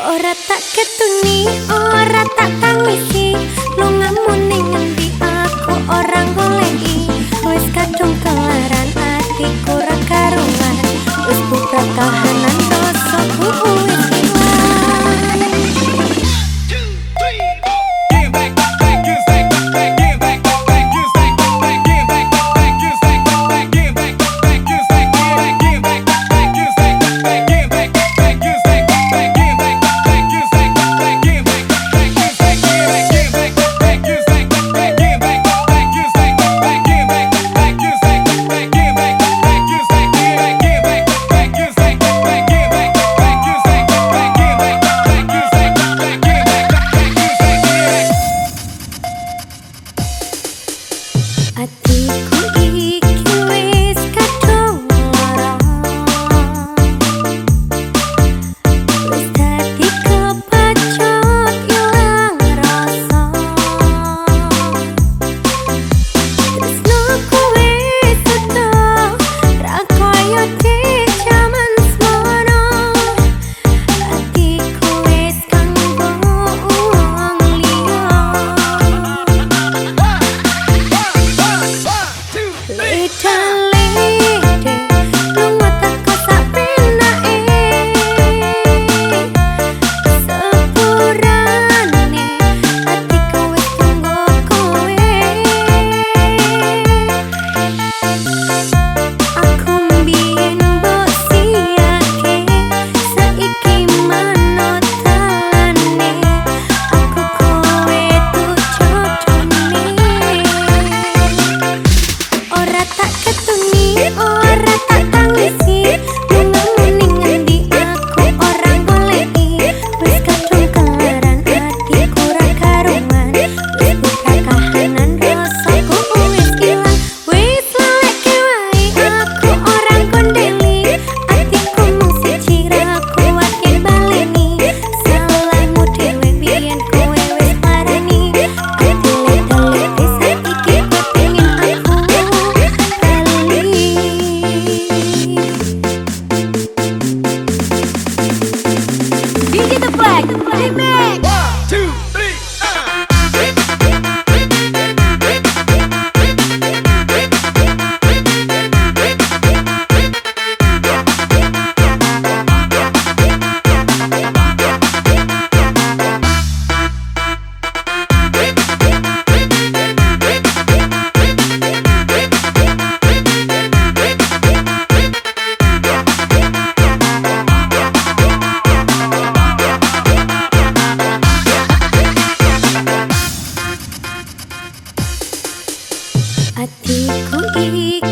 Ora tak ketuni, ora tak tangisi. Lungamu ning ngendi aku orang goleki Wis kadung kelaran atiku Hatiku ingin